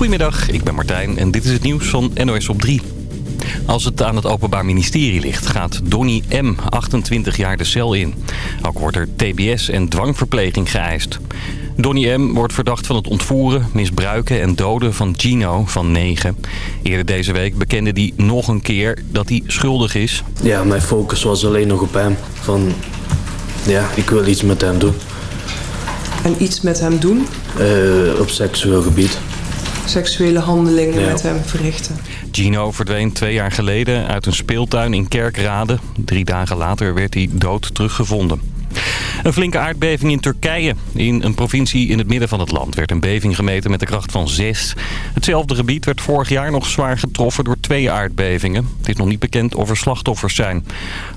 Goedemiddag, ik ben Martijn en dit is het nieuws van NOS op 3. Als het aan het Openbaar Ministerie ligt, gaat Donny M. 28 jaar de cel in. Ook wordt er tbs en dwangverpleging geëist. Donny M. wordt verdacht van het ontvoeren, misbruiken en doden van Gino van 9. Eerder deze week bekende hij nog een keer dat hij schuldig is. Ja, mijn focus was alleen nog op hem. Van, ja, ik wil iets met hem doen. En iets met hem doen? Uh, op seksueel gebied. Seksuele handelingen met hem verrichten. Gino verdween twee jaar geleden uit een speeltuin in Kerkrade. Drie dagen later werd hij dood teruggevonden. Een flinke aardbeving in Turkije. In een provincie in het midden van het land werd een beving gemeten met de kracht van 6. Hetzelfde gebied werd vorig jaar nog zwaar getroffen door twee aardbevingen. Het is nog niet bekend of er slachtoffers zijn.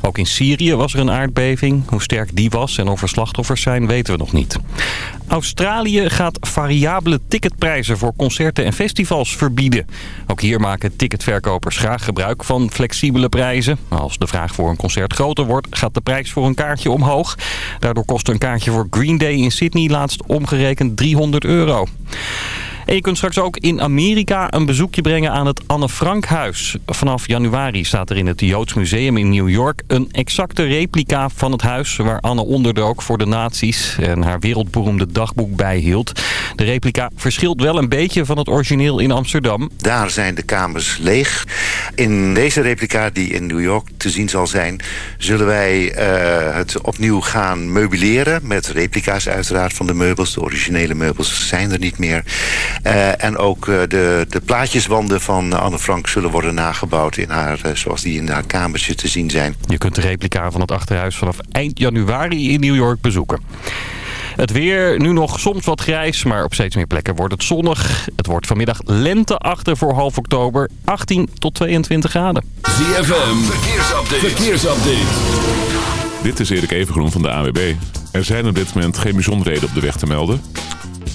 Ook in Syrië was er een aardbeving. Hoe sterk die was en of er slachtoffers zijn weten we nog niet. Australië gaat variabele ticketprijzen voor concerten en festivals verbieden. Ook hier maken ticketverkopers graag gebruik van flexibele prijzen. Als de vraag voor een concert groter wordt, gaat de prijs voor een kaartje omhoog. Daardoor kostte een kaartje voor Green Day in Sydney laatst omgerekend 300 euro. En je kunt straks ook in Amerika een bezoekje brengen aan het Anne Frank huis. Vanaf januari staat er in het Joods Museum in New York een exacte replica van het huis... waar Anne onderdook voor de nazi's en haar wereldberoemde dagboek bijhield. De replica verschilt wel een beetje van het origineel in Amsterdam. Daar zijn de kamers leeg. In deze replica die in New York te zien zal zijn... zullen wij uh, het opnieuw gaan meubileren... met replica's uiteraard van de meubels. De originele meubels zijn er niet meer... Uh, en ook uh, de, de plaatjeswanden van Anne Frank zullen worden nagebouwd... In haar, uh, zoals die in haar kamertje te zien zijn. Je kunt de replica van het achterhuis vanaf eind januari in New York bezoeken. Het weer, nu nog soms wat grijs, maar op steeds meer plekken wordt het zonnig. Het wordt vanmiddag lenteachtig voor half oktober, 18 tot 22 graden. ZFM, verkeersupdate. verkeersupdate. Dit is Erik Evengroen van de AWB. Er zijn op dit moment geen bijzonderheden op de weg te melden.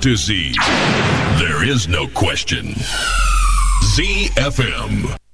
disease. There is no question. ZFM.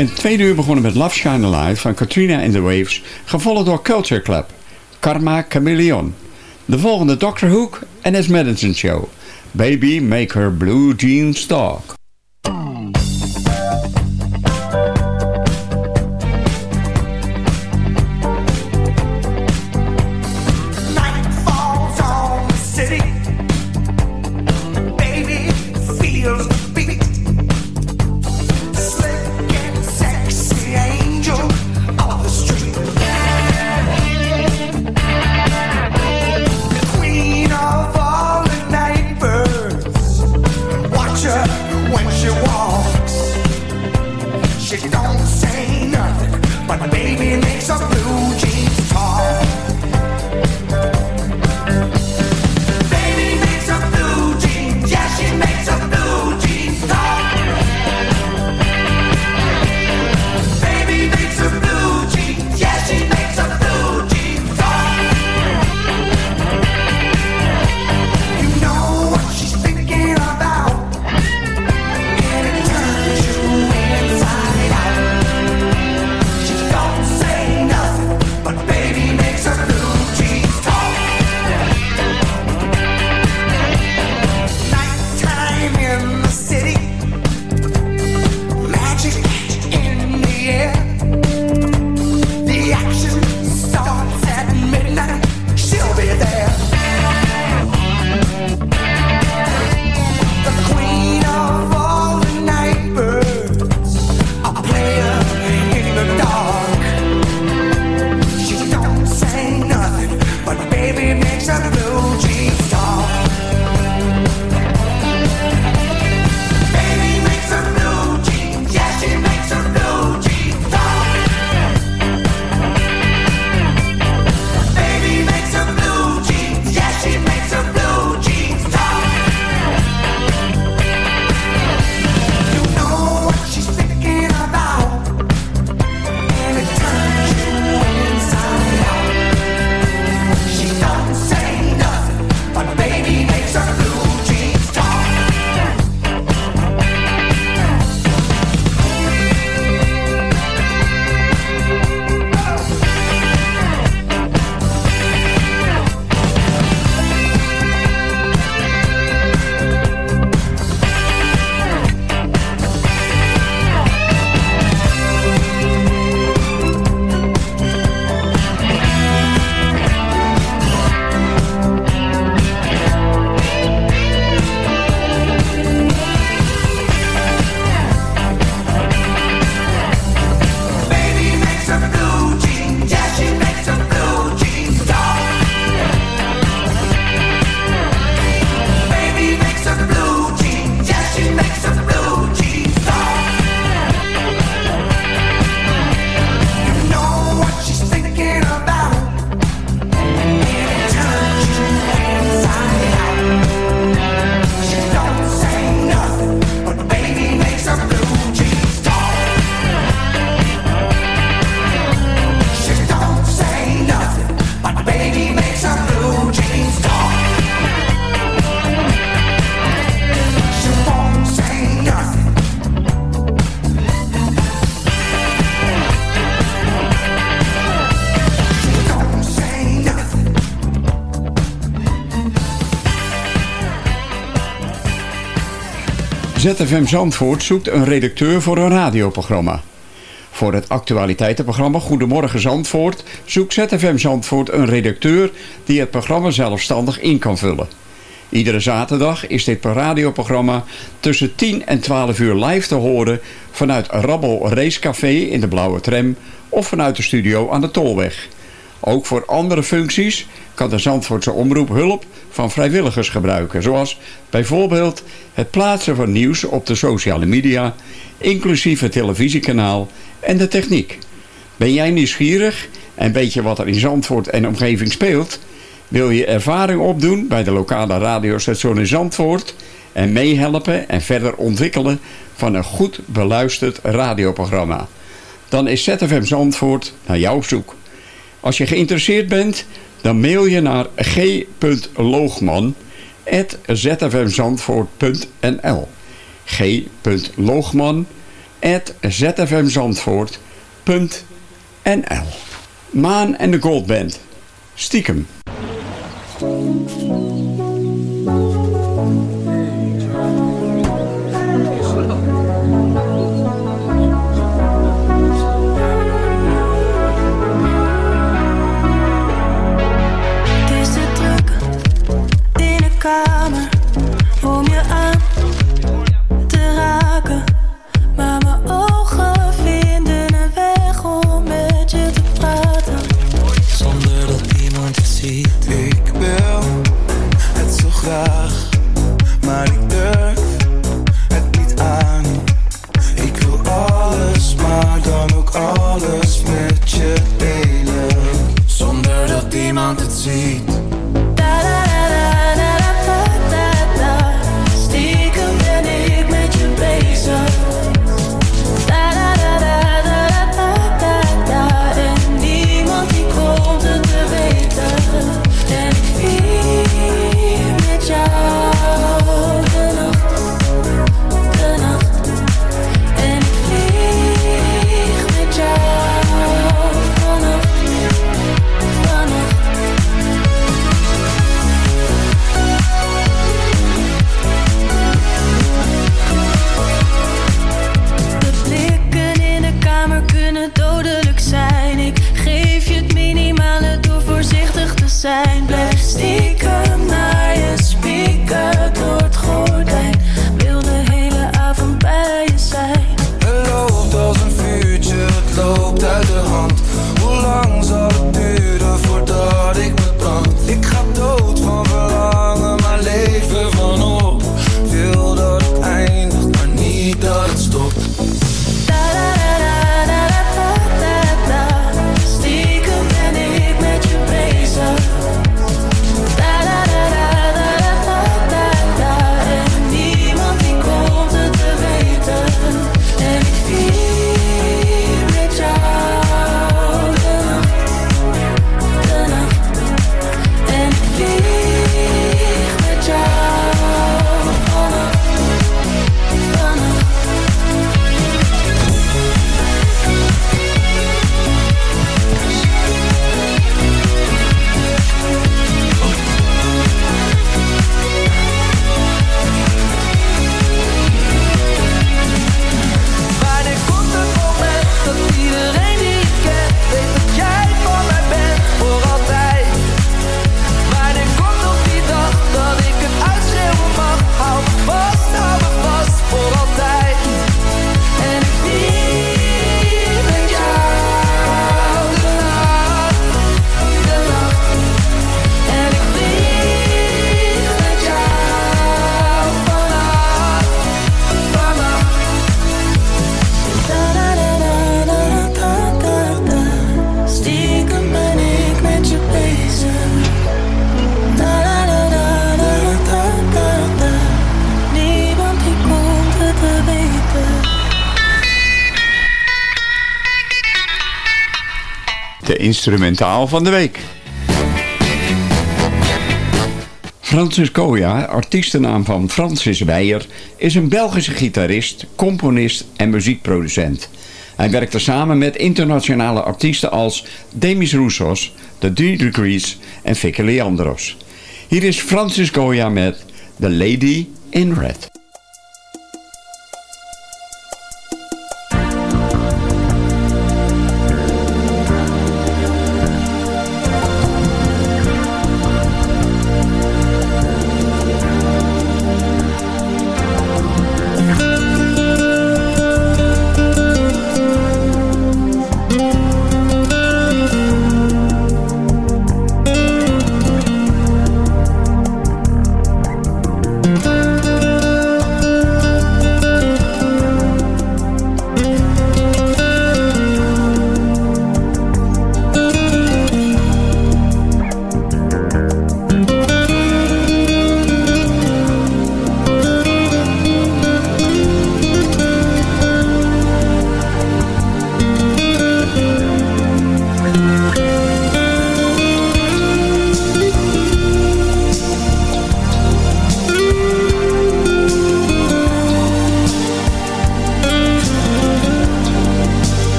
zijn het tweede uur begonnen met Love Shine Alive van Katrina and the Waves, gevolgd door Culture Club, Karma Chameleon. De volgende Doctor Hook en His Medicine Show, Baby Make Her Blue Jeans Star. ZFM Zandvoort zoekt een redacteur voor een radioprogramma. Voor het actualiteitenprogramma Goedemorgen Zandvoort zoekt ZFM Zandvoort een redacteur die het programma zelfstandig in kan vullen. Iedere zaterdag is dit radioprogramma tussen 10 en 12 uur live te horen vanuit Rabbel Racecafé in de Blauwe Tram of vanuit de studio aan de Tolweg. Ook voor andere functies kan de Zandvoortse omroep hulp van vrijwilligers gebruiken. Zoals bijvoorbeeld het plaatsen van nieuws op de sociale media, inclusief het televisiekanaal en de techniek. Ben jij nieuwsgierig en weet je wat er in Zandvoort en omgeving speelt? Wil je ervaring opdoen bij de lokale radiostation in Zandvoort en meehelpen en verder ontwikkelen van een goed beluisterd radioprogramma? Dan is ZFM Zandvoort naar jou zoek. Als je geïnteresseerd bent, dan mail je naar g.loogman.zfmzandvoort.nl g.loogman.zfmzandvoort.nl Maan en de Goldband. Stiekem. Dat instrumentaal van de week. Francis Koya, artiestennaam van Francis Weijer, is een Belgische gitarist, componist en muziekproducent. Hij werkte samen met internationale artiesten als Demis Roussos, The Three Degrees en Vicky Leandros. Hier is Francis Goya met The Lady in Red.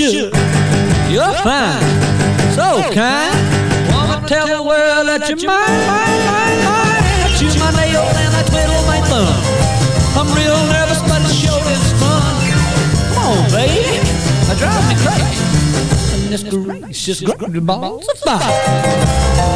Should. You're fine, so kind. Wanna tell the world that you're mine, mine, mine, mine. I chew my nails and I twiddle my thumb. I'm real nervous, but it sure is fun. Come on, baby, I drive me crazy. And this gracious great balls of fire.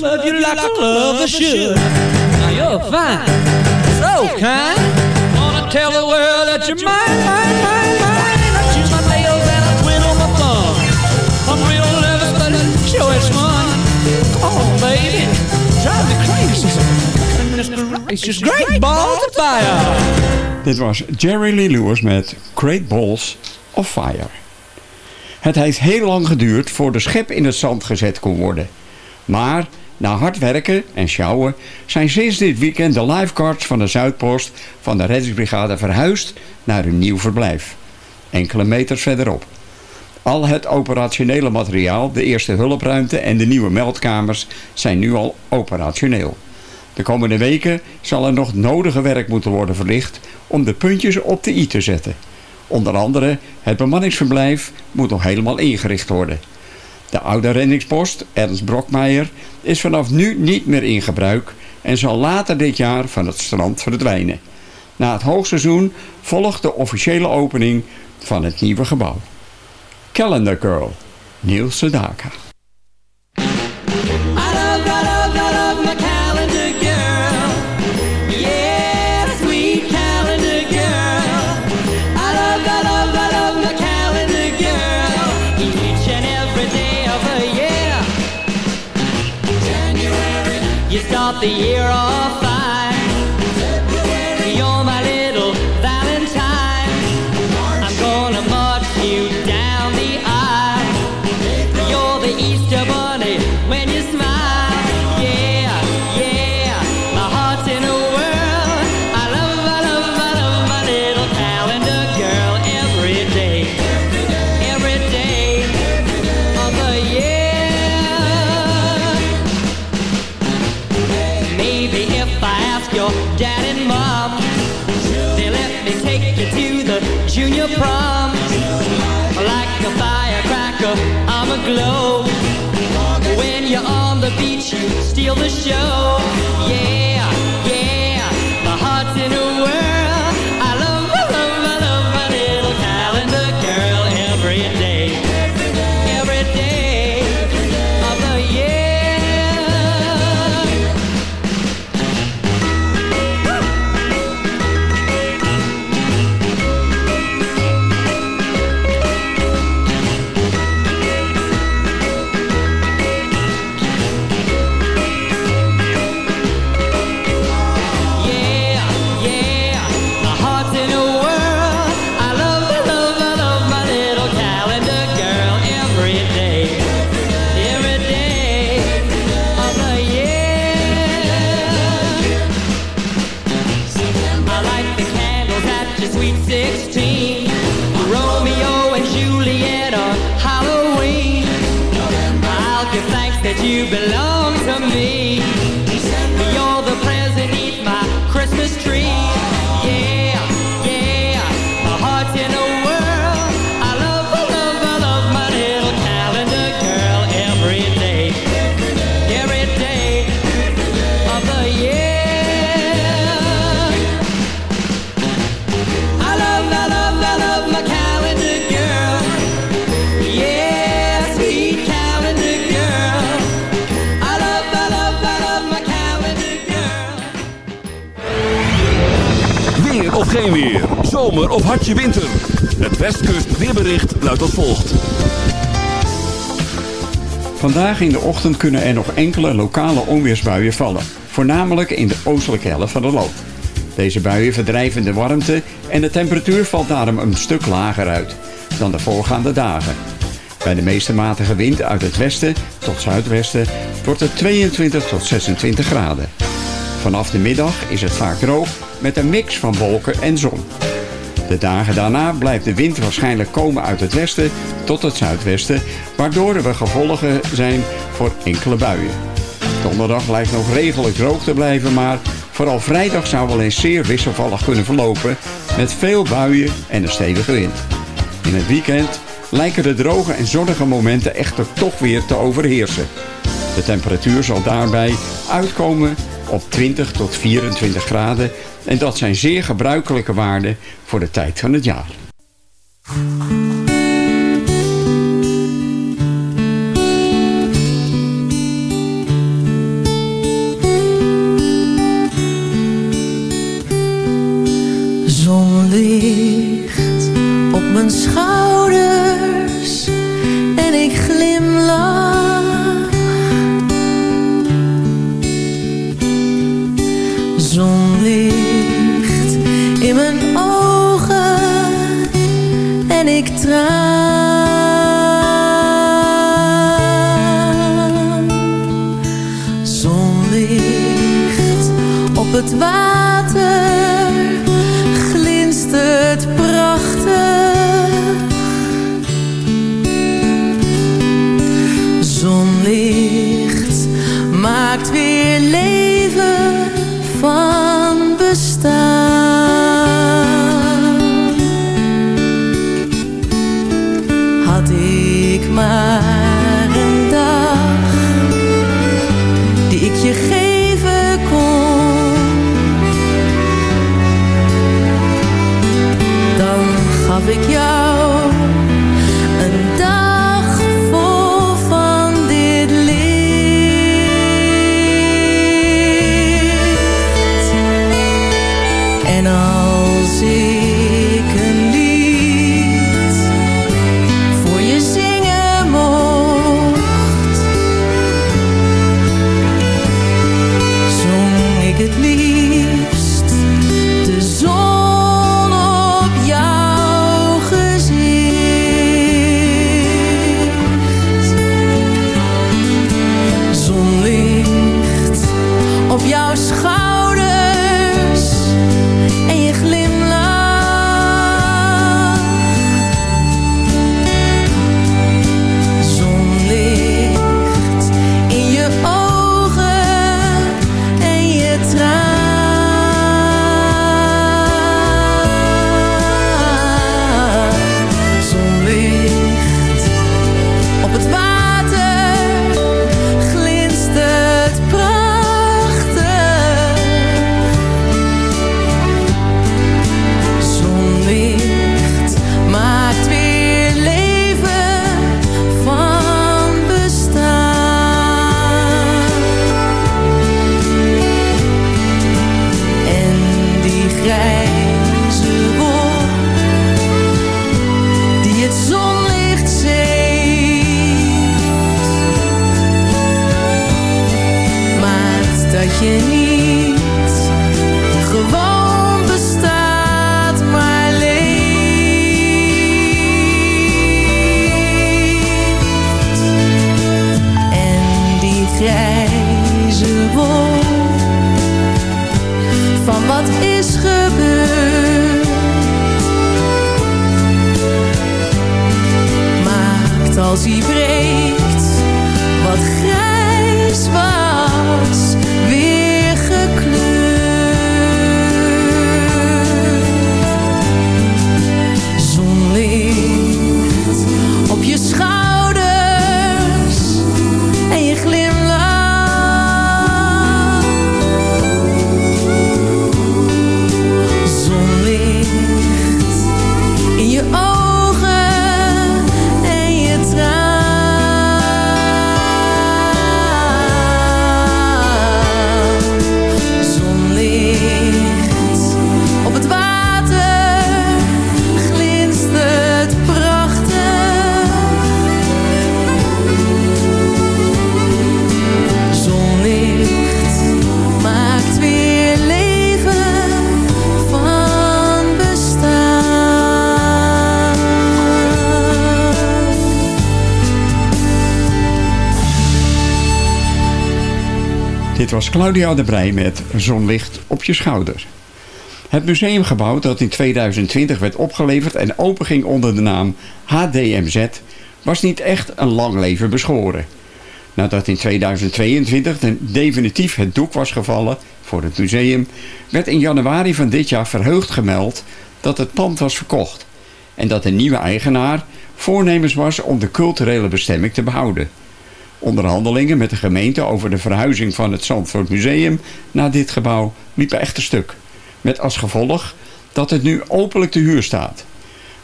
Love you like a lover should. Now you're fine, so kind. Wanna tell the world that you're mine, mine, mine, mine. I chew my nails and I twiddle my thumb. I'm real nervous, but it sure is fun. Come on, baby, drive me crazy. Gracious, great balls of fire. Dit was Jerry Lee Lewis met Great Balls of Fire. Het heeft heel lang geduurd voor de schep in het zand gezet kon worden. Maar na hard werken en sjouwen zijn sinds dit weekend de lifeguards van de Zuidpost van de reddingsbrigade verhuisd naar hun nieuw verblijf. Enkele meters verderop. Al het operationele materiaal, de eerste hulpruimte en de nieuwe meldkamers zijn nu al operationeel. De komende weken zal er nog nodige werk moeten worden verlicht om de puntjes op de i te zetten. Onder andere het bemanningsverblijf moet nog helemaal ingericht worden. De oude reddingspost, Ernst Brokmeijer, is vanaf nu niet meer in gebruik en zal later dit jaar van het strand verdwijnen. Na het hoogseizoen volgt de officiële opening van het nieuwe gebouw. Calendar Girl, Niels Sedaka. The year off 笑 Zomer of hartje winter. Het Westkust weerbericht luidt als volgt. Vandaag in de ochtend kunnen er nog enkele lokale onweersbuien vallen. Voornamelijk in de oostelijke helft van het land. Deze buien verdrijven de warmte en de temperatuur valt daarom een stuk lager uit dan de voorgaande dagen. Bij de meeste matige wind uit het westen tot zuidwesten wordt het 22 tot 26 graden. Vanaf de middag is het vaak droog met een mix van wolken en zon. De dagen daarna blijft de wind waarschijnlijk komen uit het westen tot het zuidwesten, waardoor er gevolgen zijn voor enkele buien. Donderdag lijkt nog redelijk droog te blijven, maar vooral vrijdag zou wel eens zeer wisselvallig kunnen verlopen met veel buien en een stevige wind. In het weekend lijken de droge en zonnige momenten echter toch weer te overheersen. De temperatuur zal daarbij uitkomen op 20 tot 24 graden en dat zijn zeer gebruikelijke waarden voor de tijd van het jaar. Claudia de Brij met Zonlicht op je schouder. Het museumgebouw dat in 2020 werd opgeleverd en openging onder de naam HDMZ... was niet echt een lang leven beschoren. Nadat in 2022 de- definitief het doek was gevallen voor het museum... werd in januari van dit jaar verheugd gemeld dat het pand was verkocht... en dat de nieuwe eigenaar voornemens was om de culturele bestemming te behouden. Onderhandelingen met de gemeente over de verhuizing van het Zandvoort Museum naar dit gebouw liepen echter stuk. Met als gevolg dat het nu openlijk te huur staat.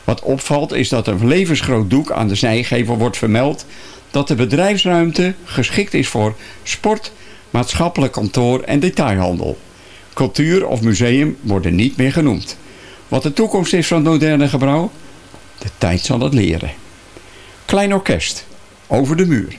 Wat opvalt is dat een levensgroot doek aan de zijgevel wordt vermeld dat de bedrijfsruimte geschikt is voor sport, maatschappelijk kantoor en detailhandel. Cultuur of museum worden niet meer genoemd. Wat de toekomst is van het moderne gebouw? De tijd zal het leren. Klein orkest, over de muur.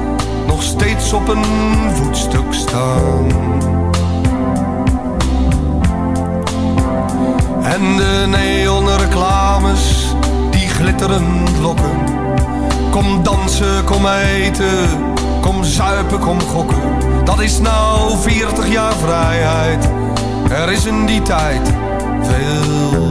nog steeds op een voetstuk staan. En de neonreclames die glitterend lokken. Kom dansen, kom eten, kom zuipen, kom gokken. Dat is nou 40 jaar vrijheid. Er is in die tijd veel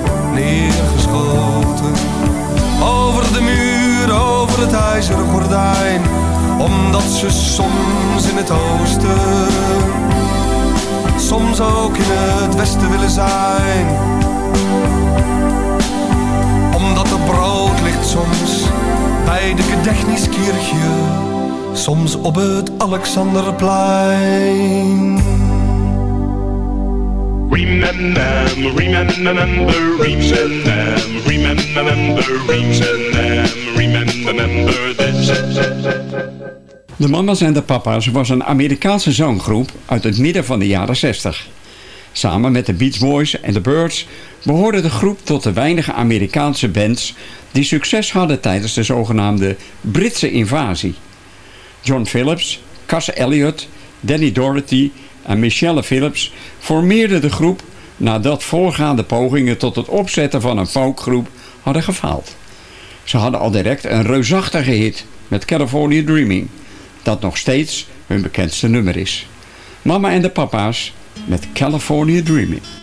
neergeschoten. Over de muur, over het ijzeren gordijn, omdat ze soms in het oosten, soms ook in het westen willen zijn. Omdat er brood ligt soms bij de Gedächtniskirche, soms op het Alexanderplein. Remember, remember, remember, remember, remember, remember. De Mamas en de Papa's was een Amerikaanse zanggroep uit het midden van de jaren 60. Samen met de Beach Boys en de Birds behoorde de groep tot de weinige Amerikaanse bands die succes hadden tijdens de zogenaamde Britse invasie. John Phillips, Cass Elliot, Danny Doherty en Michelle Phillips formeerde de groep nadat voorgaande pogingen tot het opzetten van een folkgroep hadden gefaald. Ze hadden al direct een reusachtige hit met California Dreaming, dat nog steeds hun bekendste nummer is. Mama en de papa's met California Dreaming.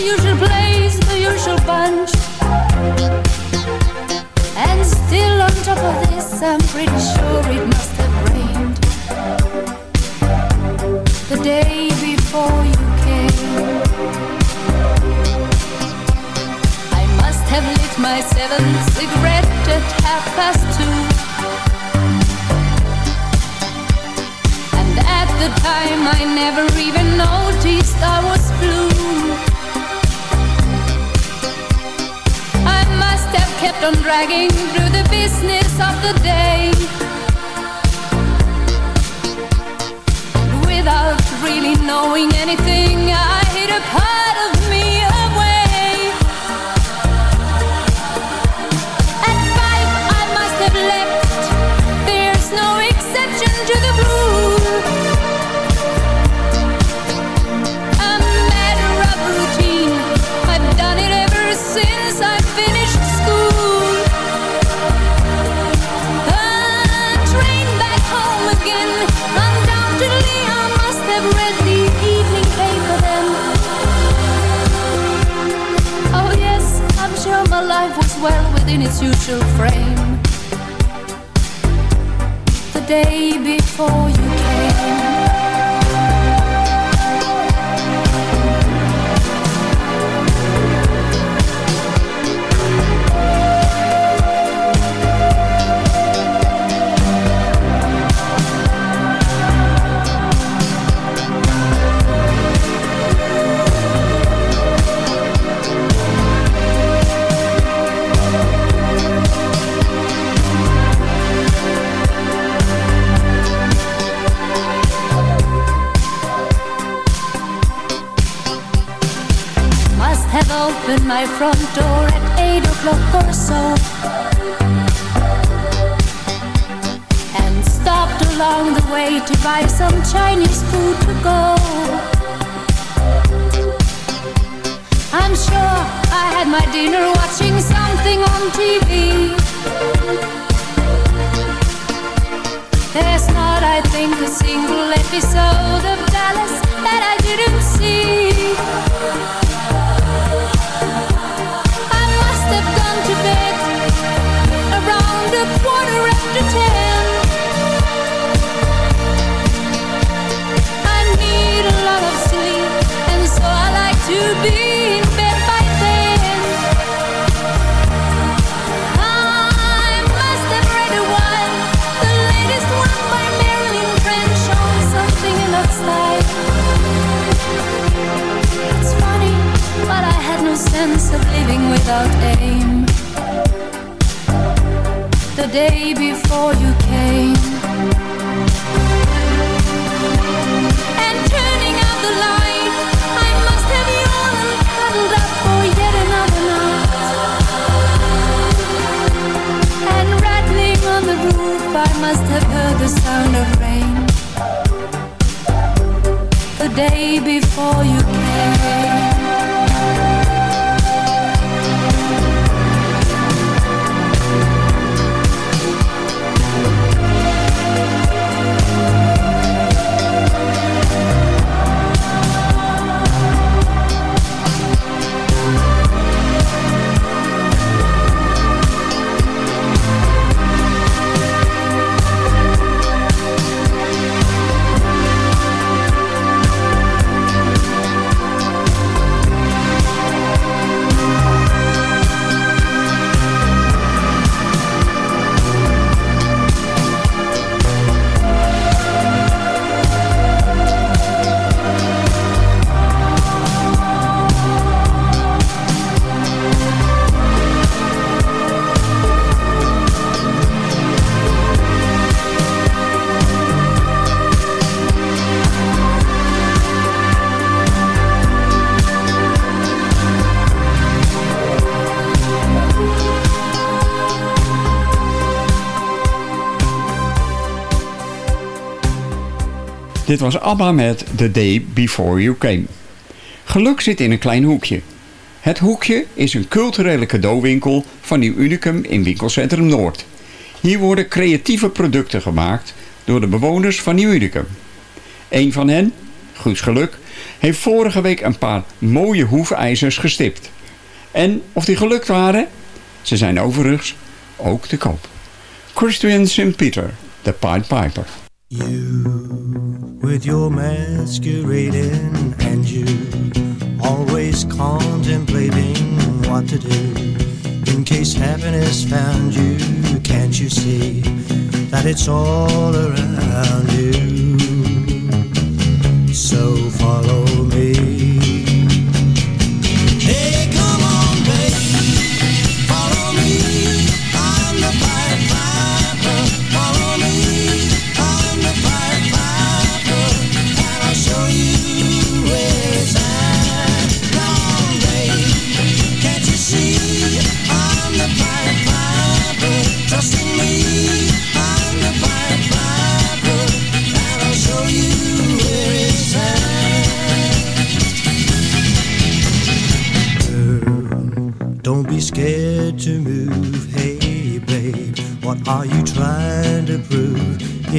the usual the usual. And still on top of this, I'm pretty sure it must have rained the day before you came. I must have lit my seventh cigarette at half past two. And at the time I never even noticed I was blue step kept on dragging through the business of the day. Without really knowing anything, I hit a part of usual frame. The day before my front door at eight o'clock or so. And stopped along the way to buy some Chinese food to go. I'm sure I had my dinner watching something on TV. There's not, I think, a single episode of Dallas that I didn't see. Sense of living without aim. The day before you came. And turning out the light, I must have yawned cuddled up for yet another night. And rattling on the roof, I must have heard the sound of rain. The day before you came. Dit was ABBA met The Day Before You Came. Geluk zit in een klein hoekje. Het hoekje is een culturele cadeauwinkel van Nieuw Unicum in winkelcentrum Noord. Hier worden creatieve producten gemaakt door de bewoners van Nieuw Unicum. Een van hen, Guus Geluk, heeft vorige week een paar mooie hoefijzers gestipt. En of die gelukt waren? Ze zijn overigens ook te koop. Christian St. Peter, de Pied Piper. With your masquerading and you always contemplating what to do. In case happiness found you can't you see that it's all around you? So follow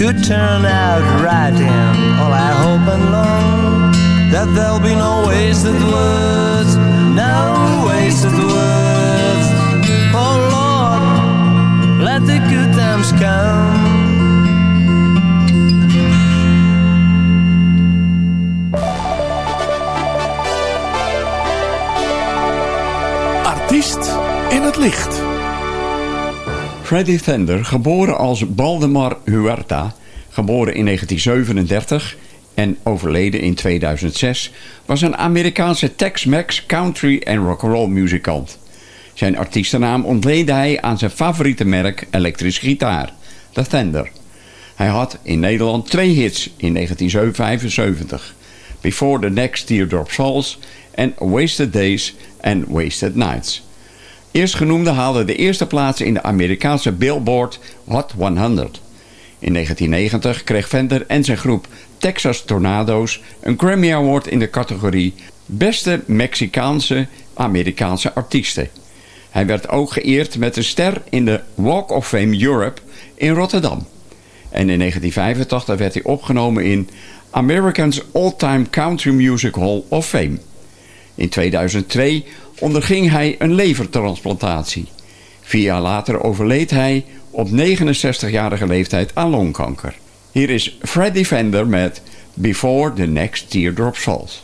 could turn out right, and all I hope and long that there'll be no wasted words, no wasted words. Oh Lord, let the good times come. Artiest in het licht. Freddie Fender, geboren als Baldemar Huerta, geboren in 1937 en overleden in 2006, was een Amerikaanse Tex-Mex, country en rock'n'roll muzikant. Zijn artiestennaam ontleende hij aan zijn favoriete merk elektrische gitaar, de Fender. Hij had in Nederland twee hits in 1975. Before the Next Teardrop Falls en Wasted Days en Wasted Nights. Eerstgenoemde haalde de eerste plaats in de Amerikaanse Billboard Hot 100. In 1990 kreeg Fender en zijn groep Texas Tornado's een Grammy Award in de categorie Beste Mexicaanse Amerikaanse Artiesten. Hij werd ook geëerd met een ster in de Walk of Fame Europe in Rotterdam. En in 1985 werd hij opgenomen in Americans All-Time Country Music Hall of Fame. In 2002 onderging hij een levertransplantatie. Vier jaar later overleed hij op 69-jarige leeftijd aan longkanker. Hier is Freddie Fender met Before the Next Teardrop Falls.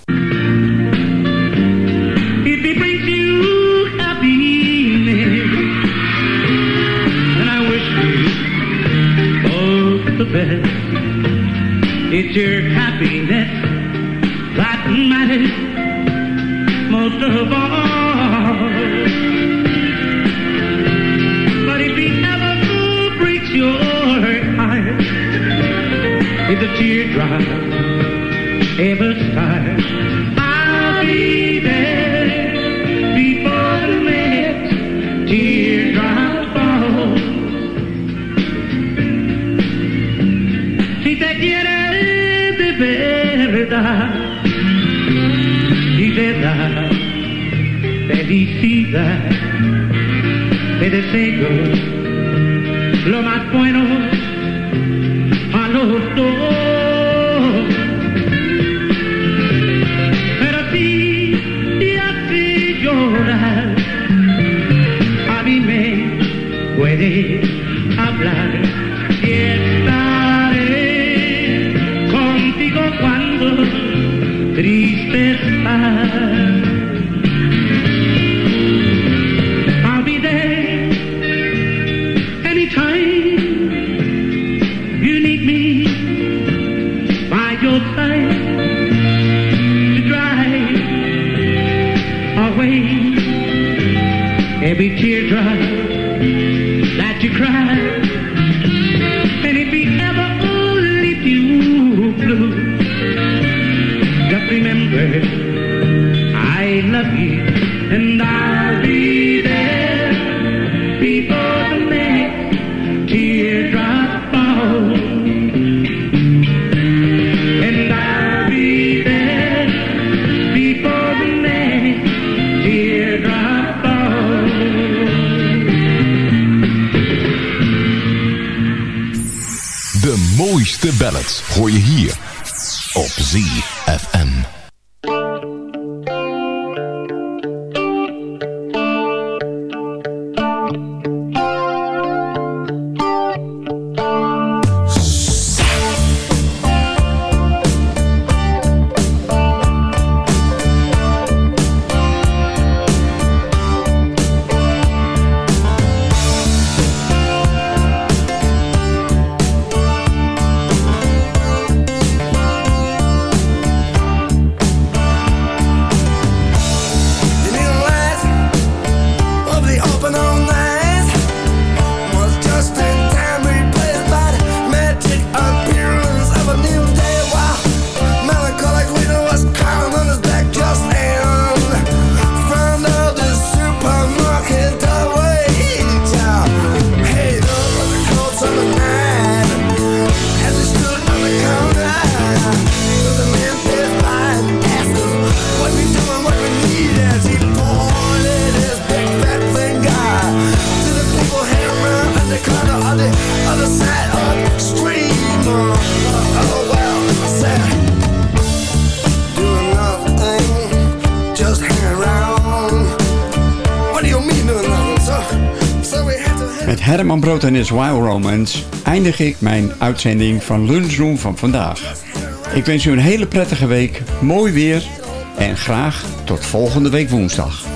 If it De ballads hoor je hier op Zee. Eindig ik mijn uitzending van Lunchroom van vandaag. Ik wens u een hele prettige week, mooi weer en graag tot volgende week woensdag.